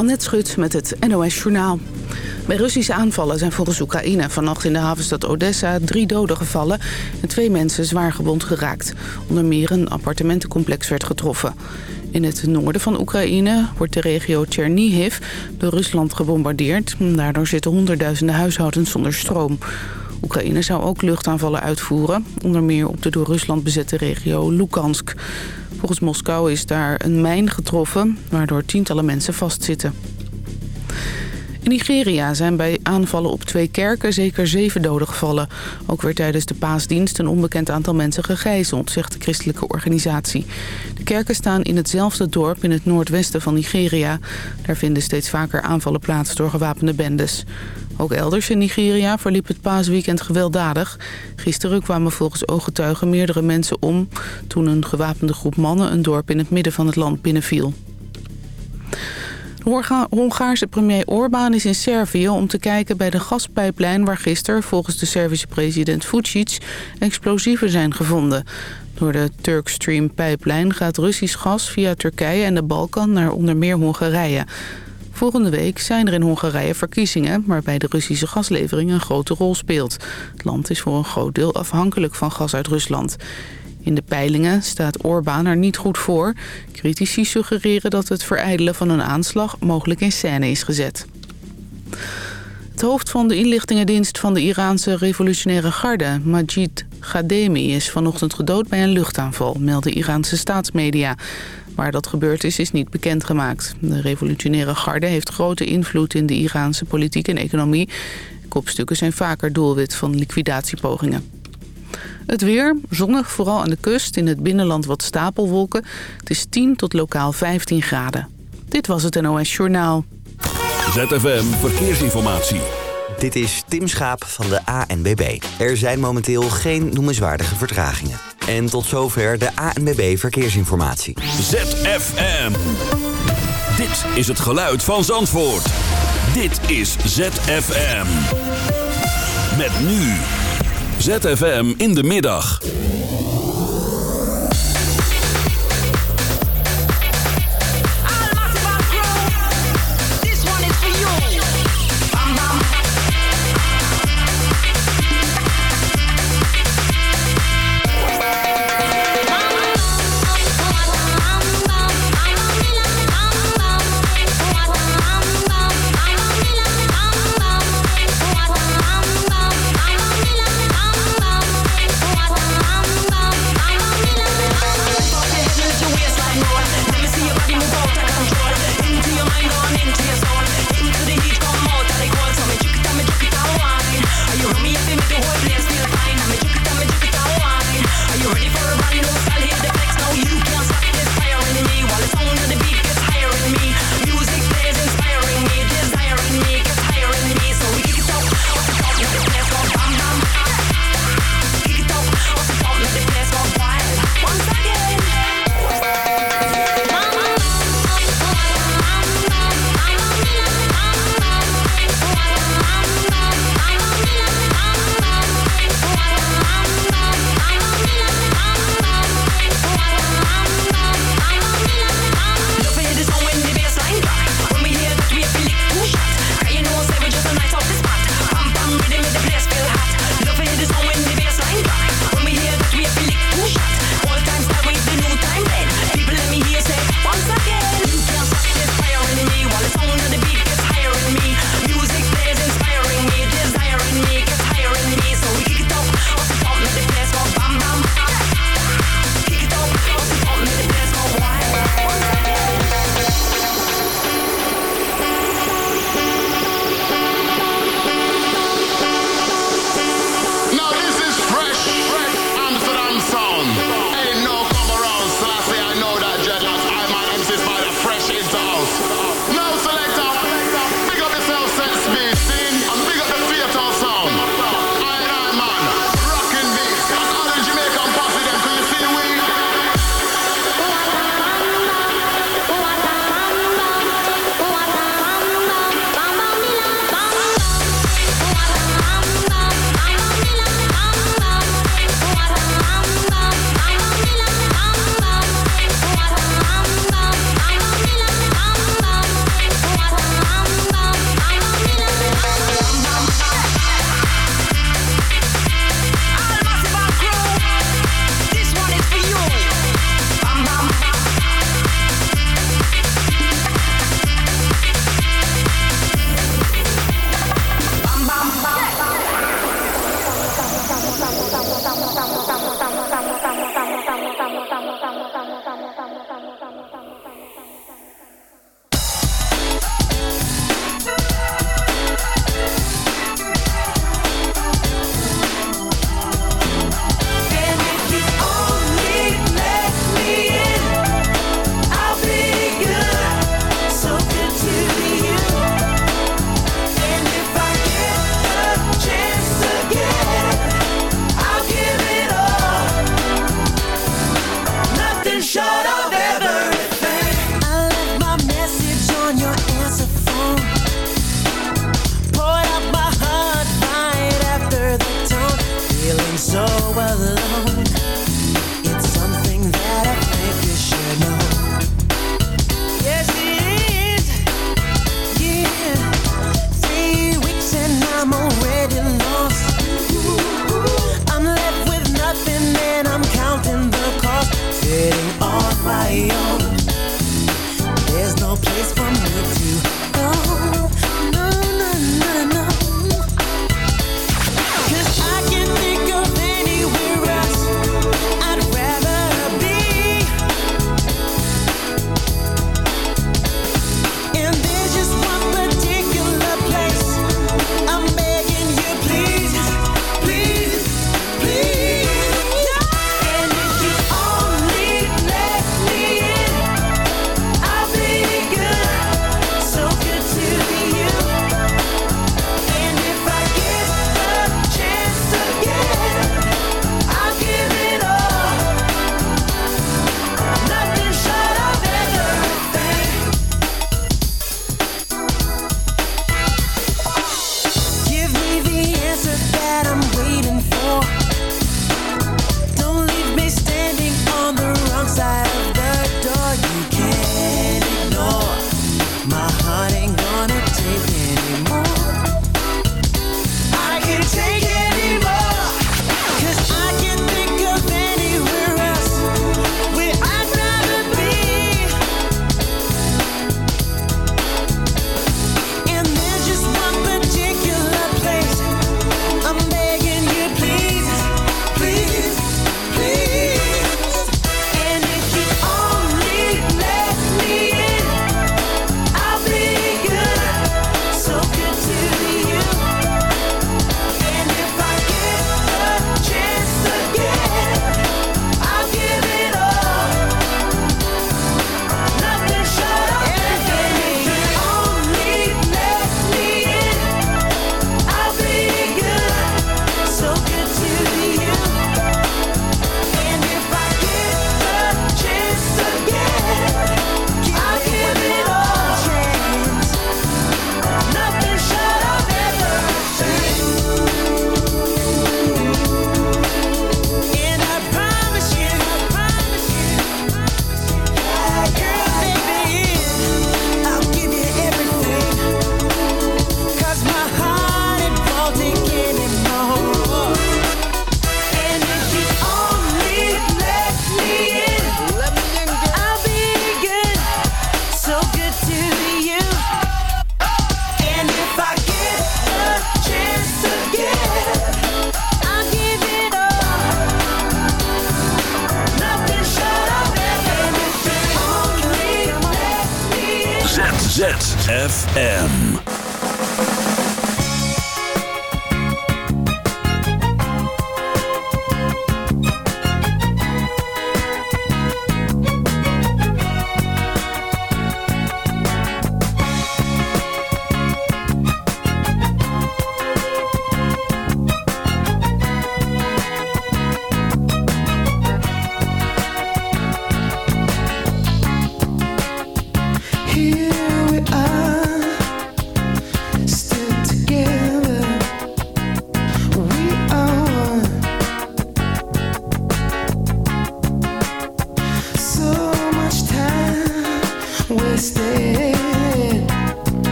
Annette Schut met het NOS Journaal. Bij Russische aanvallen zijn volgens Oekraïne vannacht in de havenstad Odessa drie doden gevallen en twee mensen zwaar gewond geraakt. Onder meer een appartementencomplex werd getroffen. In het noorden van Oekraïne wordt de regio Chernihiv door Rusland gebombardeerd. Daardoor zitten honderdduizenden huishoudens zonder stroom. Oekraïne zou ook luchtaanvallen uitvoeren, onder meer op de door Rusland bezette regio Lukansk. Volgens Moskou is daar een mijn getroffen, waardoor tientallen mensen vastzitten. In Nigeria zijn bij aanvallen op twee kerken zeker zeven doden gevallen. Ook werd tijdens de paasdienst een onbekend aantal mensen gegijzeld, zegt de christelijke organisatie. De kerken staan in hetzelfde dorp in het noordwesten van Nigeria. Daar vinden steeds vaker aanvallen plaats door gewapende bendes. Ook elders in Nigeria verliep het paasweekend gewelddadig. Gisteren kwamen volgens ooggetuigen meerdere mensen om... toen een gewapende groep mannen een dorp in het midden van het land binnenviel. De Hongaarse premier Orbán is in Servië om te kijken bij de gaspijplijn... waar gisteren volgens de Servische president Vucic explosieven zijn gevonden. Door de Turkstream-pijplijn gaat Russisch gas via Turkije en de Balkan naar onder meer Hongarije. Volgende week zijn er in Hongarije verkiezingen... waarbij de Russische gaslevering een grote rol speelt. Het land is voor een groot deel afhankelijk van gas uit Rusland. In de peilingen staat Orbán er niet goed voor. Critici suggereren dat het verijdelen van een aanslag mogelijk in scène is gezet. Het hoofd van de inlichtingendienst van de Iraanse revolutionaire garde, Majid Ghademi, is vanochtend gedood bij een luchtaanval, melden Iraanse staatsmedia. Waar dat gebeurd is, is niet bekendgemaakt. De revolutionaire garde heeft grote invloed in de Iraanse politiek en economie. Kopstukken zijn vaker doelwit van liquidatiepogingen. Het weer, zonnig, vooral aan de kust. In het binnenland wat stapelwolken. Het is 10 tot lokaal 15 graden. Dit was het NOS Journaal. ZFM Verkeersinformatie. Dit is Tim Schaap van de ANBB. Er zijn momenteel geen noemenswaardige vertragingen. En tot zover de ANBB Verkeersinformatie. ZFM. Dit is het geluid van Zandvoort. Dit is ZFM. Met nu... ZFM in de middag. it anymore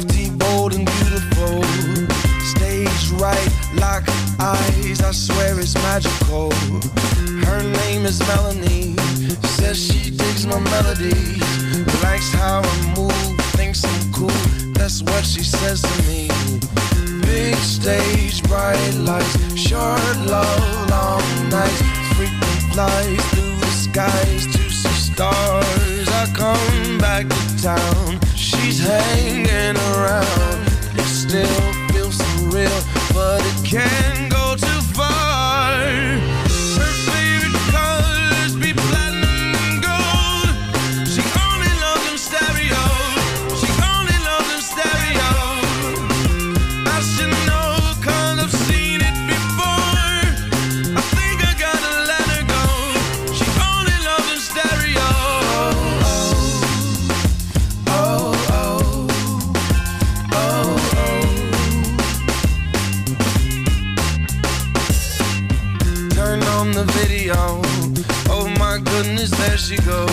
Crafty, bold, and beautiful. Stage right, lock eyes, I swear it's magical. Her name is Melanie, says she digs my melodies, town. She's hanging around. It still feels surreal, but it can't go she goes.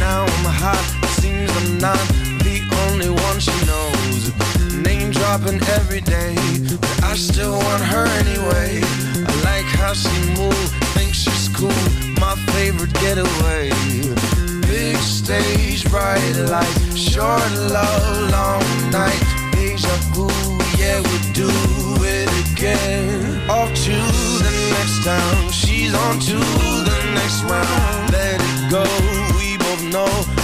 Now I'm hot. Seems I'm not the only one she knows. Name dropping every day, but I still want her anyway. I like how she moves, think she's cool. My favorite getaway. Big stage, bright light, short love, long night. Deja vu, yeah we do it again. Off to the next town, she's on to the next round. Go, we both know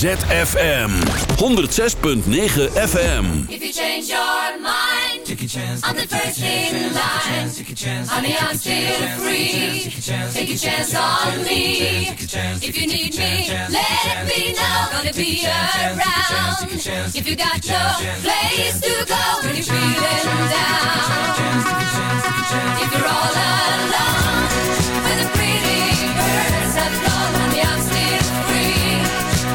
ZFM 106.9 FM. If you change your mind, take a chance. I'm the first in line. on I'm still free. Take a chance on me. If you need me, let me know. Gonna be around. If you got no place to go when you're feeling down. If you're all alone, when the pretty birds have flown, honey, I'm still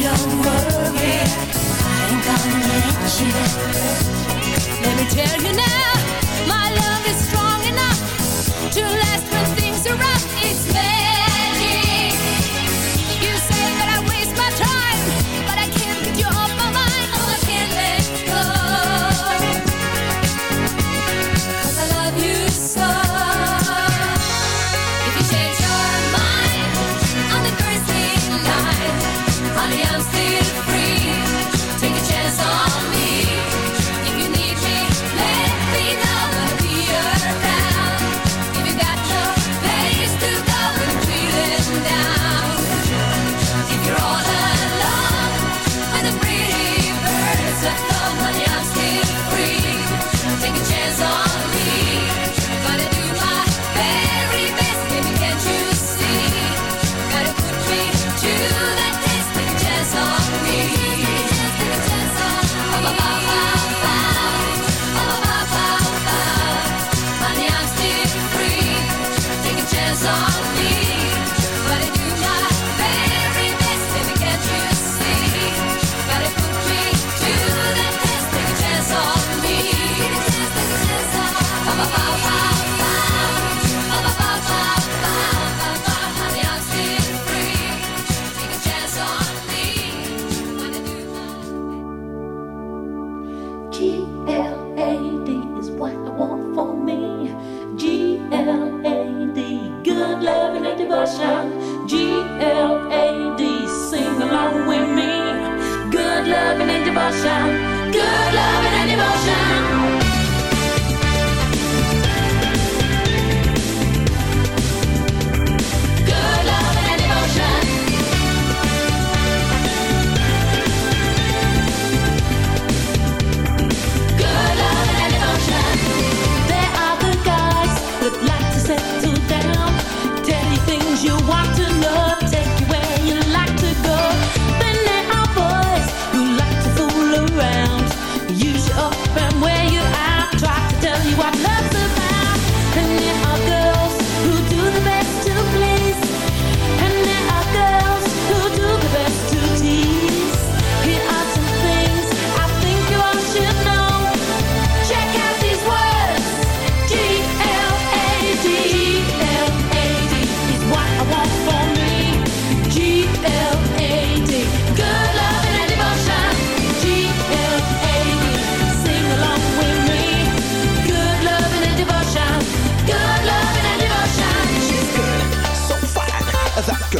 don't worry, I ain't let. Let me tell you now, my love.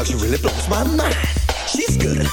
She really blows my mind. She's good,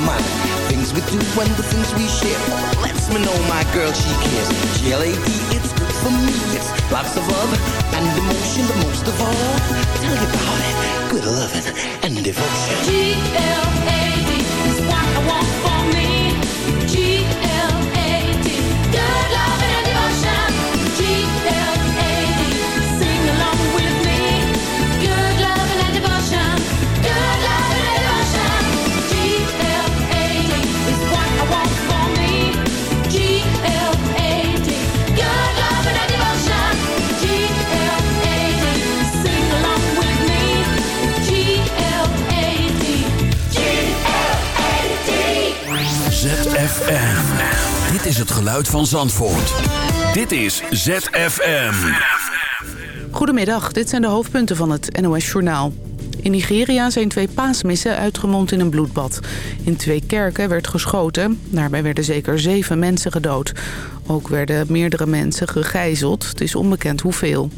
my mind. Things we do and the things we share lets me know my girl, she cares. GLAD, it's good for me. It's lots of love and emotion, but most of all, tell you about it. Good loving and devotion. G-L-A-D is het geluid van Zandvoort. Dit is ZFM. Goedemiddag, dit zijn de hoofdpunten van het NOS-journaal. In Nigeria zijn twee paasmissen uitgemond in een bloedbad. In twee kerken werd geschoten. Daarbij werden zeker zeven mensen gedood. Ook werden meerdere mensen gegijzeld. Het is onbekend hoeveel.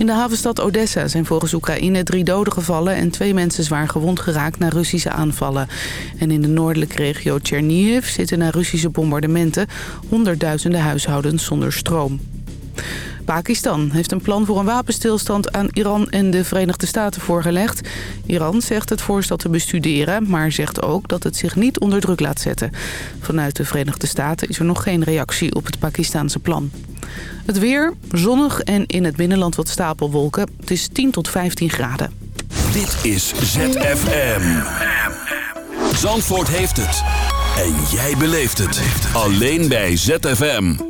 In de havenstad Odessa zijn volgens Oekraïne drie doden gevallen... en twee mensen zwaar gewond geraakt na Russische aanvallen. En in de noordelijke regio Chernihiv zitten na Russische bombardementen... honderdduizenden huishoudens zonder stroom. Pakistan heeft een plan voor een wapenstilstand aan Iran en de Verenigde Staten voorgelegd. Iran zegt het voorstel te bestuderen, maar zegt ook dat het zich niet onder druk laat zetten. Vanuit de Verenigde Staten is er nog geen reactie op het Pakistanse plan. Het weer, zonnig en in het binnenland wat stapelwolken. Het is 10 tot 15 graden. Dit is ZFM. Zandvoort heeft het. En jij beleeft het. Alleen bij ZFM.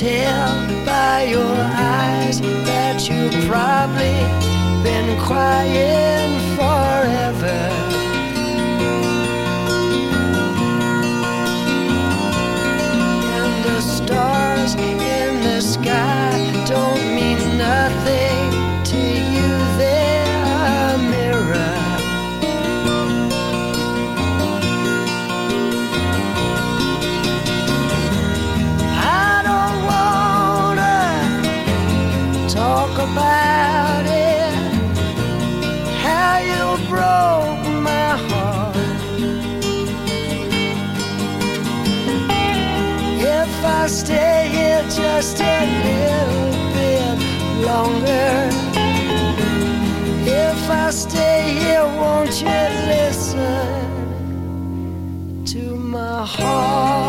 Tell by your eyes that you've probably been crying broke my heart. If I stay here just a little bit longer. If I stay here, won't you listen to my heart?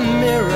Mirror.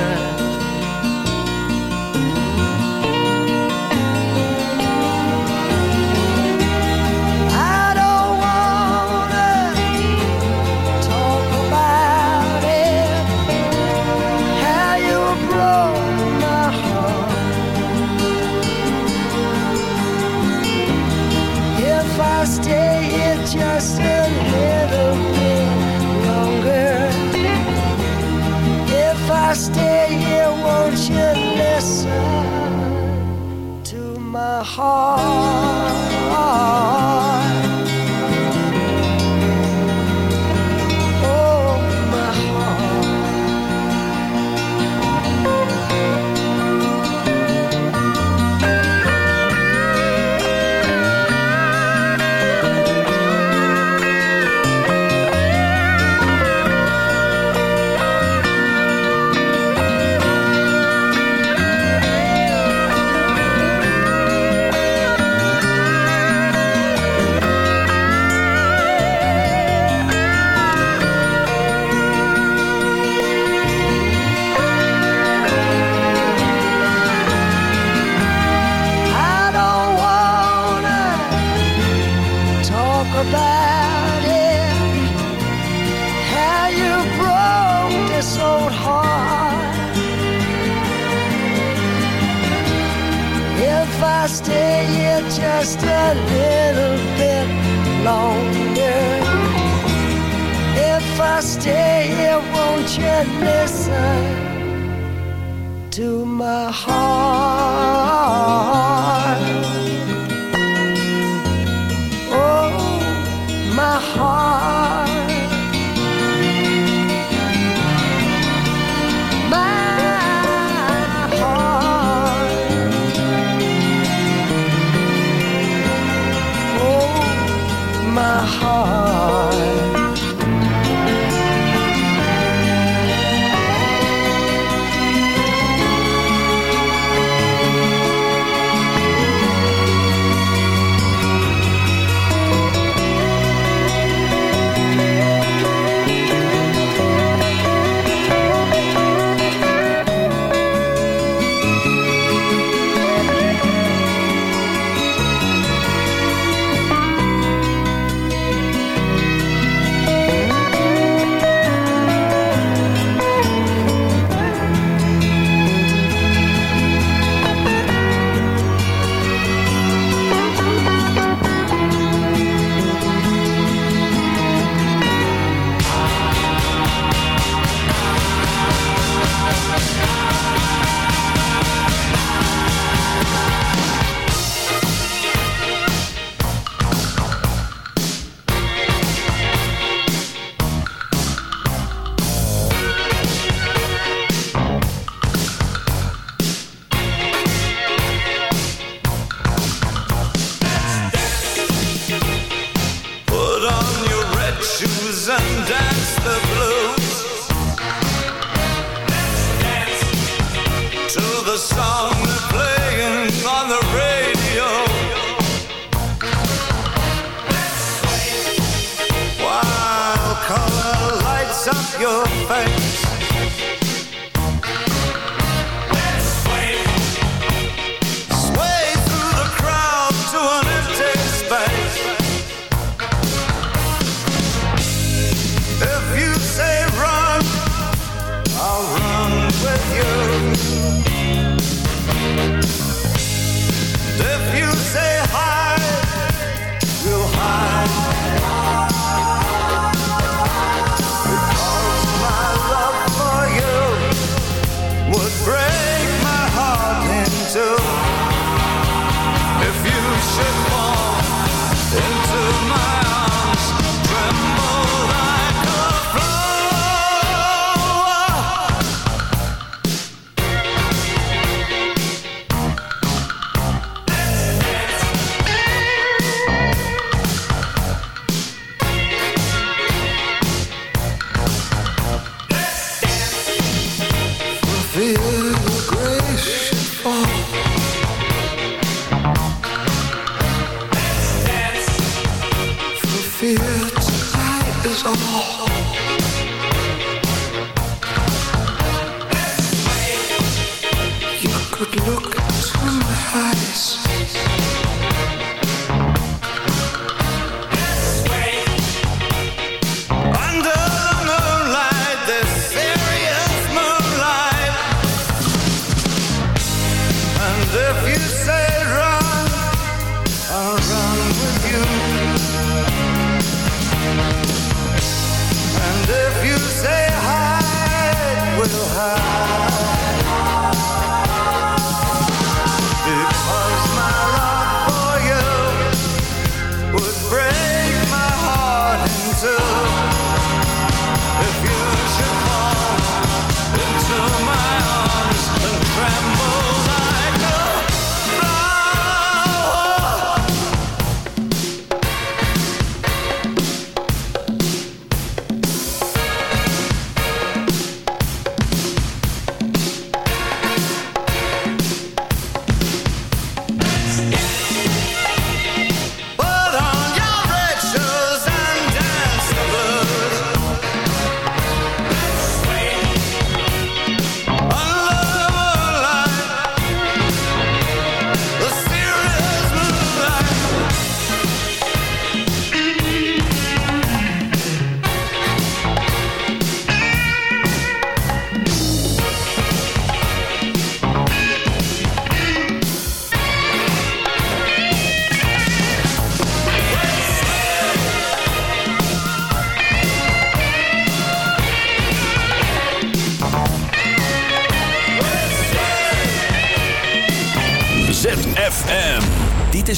Heart?